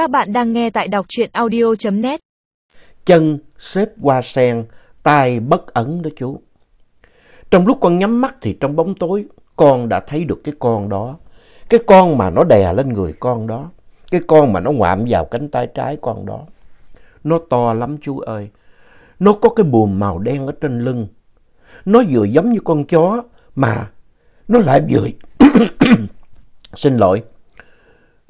Các bạn đang nghe tại đọc truyện audio.net. Chân xếp qua sen, tay bất ẩn đó chú. Trong lúc con nhắm mắt thì trong bóng tối con đã thấy được cái con đó. Cái con mà nó đè lên người con đó. Cái con mà nó ngoạm vào cánh tay trái con đó. Nó to lắm chú ơi. Nó có cái buồm màu đen ở trên lưng. Nó vừa giống như con chó mà nó lại vừa... Xin lỗi.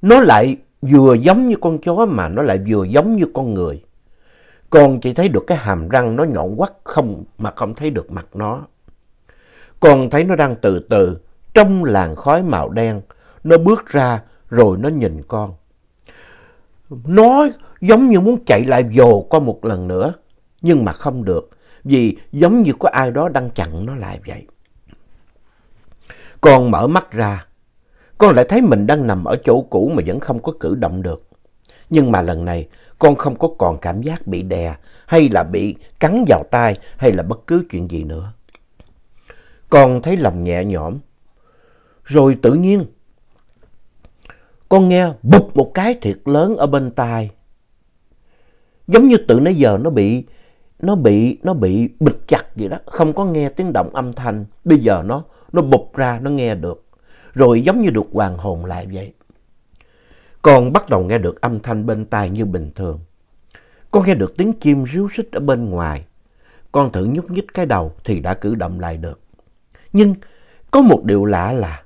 Nó lại vừa giống như con chó mà nó lại vừa giống như con người. Con chỉ thấy được cái hàm răng nó nhọn quắt không, mà không thấy được mặt nó. Con thấy nó đang từ từ, trong làn khói màu đen. Nó bước ra rồi nó nhìn con. Nó giống như muốn chạy lại vồ con một lần nữa. Nhưng mà không được. Vì giống như có ai đó đang chặn nó lại vậy. Con mở mắt ra. Con lại thấy mình đang nằm ở chỗ cũ mà vẫn không có cử động được. Nhưng mà lần này con không có còn cảm giác bị đè hay là bị cắn vào tay hay là bất cứ chuyện gì nữa. Con thấy lòng nhẹ nhõm. Rồi tự nhiên con nghe bụp một cái thiệt lớn ở bên tai. Giống như từ nãy giờ nó bị nó bị nó bị bịt chặt vậy đó, không có nghe tiếng động âm thanh. Bây giờ nó nó bụp ra nó nghe được. Rồi giống như được hoàn hồn lại vậy. Con bắt đầu nghe được âm thanh bên tai như bình thường. Con nghe được tiếng chim ríu rít ở bên ngoài. Con thử nhúc nhích cái đầu thì đã cử động lại được. Nhưng có một điều lạ là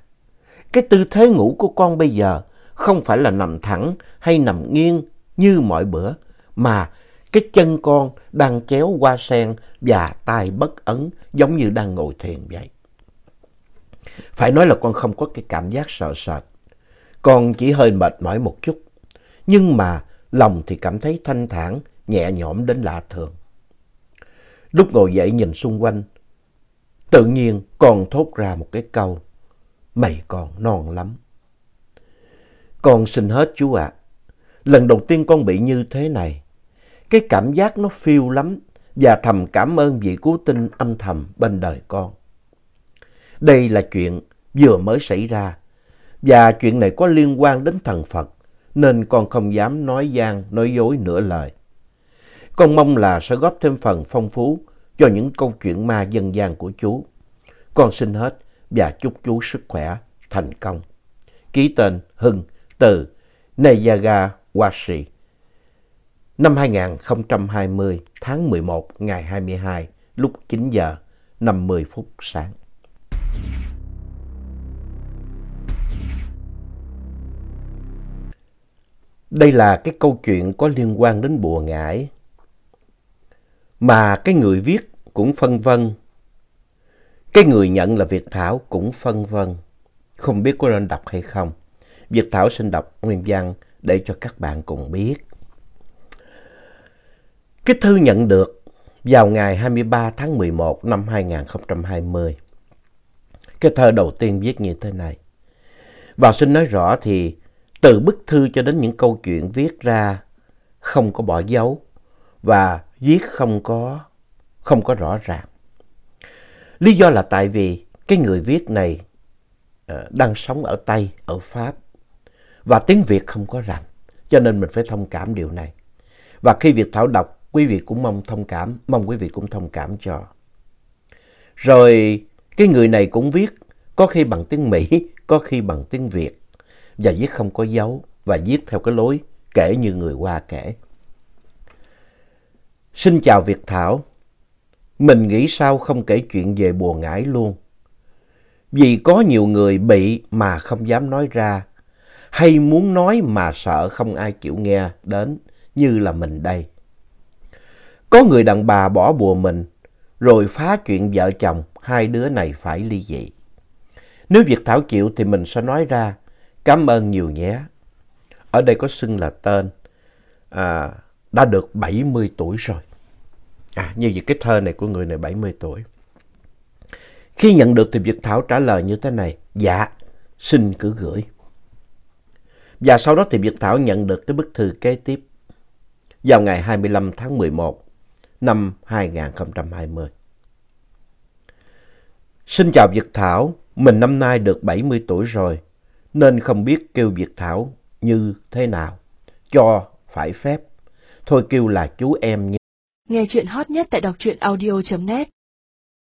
cái tư thế ngủ của con bây giờ không phải là nằm thẳng hay nằm nghiêng như mọi bữa, mà cái chân con đang chéo qua sen và tay bất ấn giống như đang ngồi thiền vậy. Phải nói là con không có cái cảm giác sợ sệt. Con chỉ hơi mệt mỏi một chút. Nhưng mà lòng thì cảm thấy thanh thản, nhẹ nhõm đến lạ thường. Lúc ngồi dậy nhìn xung quanh, tự nhiên con thốt ra một cái câu. Mày còn non lắm. Con xin hết chú ạ. Lần đầu tiên con bị như thế này. Cái cảm giác nó phiêu lắm và thầm cảm ơn vị cứu tinh âm thầm bên đời con. Đây là chuyện vừa mới xảy ra và chuyện này có liên quan đến thần Phật nên con không dám nói gian, nói dối nửa lời. Con mong là sẽ góp thêm phần phong phú cho những câu chuyện ma dân gian của chú. Con xin hết và chúc chú sức khỏe, thành công. Ký tên Hưng từ Nayaga Washi. Năm 2020 tháng 11 ngày 22 lúc 9 giờ 50 phút sáng. Đây là cái câu chuyện có liên quan đến bùa ngải. Mà cái người viết cũng phân vân. Cái người nhận là Việt Thảo cũng phân vân. Không biết có nên đọc hay không. Việt Thảo xin đọc nguyên văn để cho các bạn cùng biết. Cái thư nhận được vào ngày 23 tháng 11 năm 2020. Cái thơ đầu tiên viết như thế này. Và xin nói rõ thì từ bức thư cho đến những câu chuyện viết ra không có bỏ dấu và viết không có, không có rõ ràng. Lý do là tại vì cái người viết này ờ, đang sống ở Tây, ở Pháp và tiếng Việt không có rành cho nên mình phải thông cảm điều này. Và khi Việt Thảo đọc, quý vị cũng mong thông cảm, mong quý vị cũng thông cảm cho. Rồi cái người này cũng viết có khi bằng tiếng Mỹ, có khi bằng tiếng Việt và viết không có dấu và viết theo cái lối kể như người qua kể. Xin chào Việt Thảo. Mình nghĩ sao không kể chuyện về bùa ngải luôn. Vì có nhiều người bị mà không dám nói ra, hay muốn nói mà sợ không ai chịu nghe đến như là mình đây. Có người đàn bà bỏ bùa mình, rồi phá chuyện vợ chồng hai đứa này phải ly dị. Nếu Việt Thảo chịu thì mình sẽ nói ra Cảm ơn nhiều nhé. Ở đây có xưng là tên. À, đã được 70 tuổi rồi. À, như vậy cái thơ này của người này 70 tuổi. Khi nhận được thì Việt Thảo trả lời như thế này. Dạ, xin cứ gửi. Và sau đó thì Việt Thảo nhận được cái bức thư kế tiếp. Vào ngày 25 tháng 11 năm 2020. Xin chào Việt Thảo, mình năm nay được 70 tuổi rồi nên không biết kêu Việt Thảo như thế nào. cho phải phép. Thôi kêu là chú em nhé. Nghe chuyện hot nhất tại đọc truyện audio.net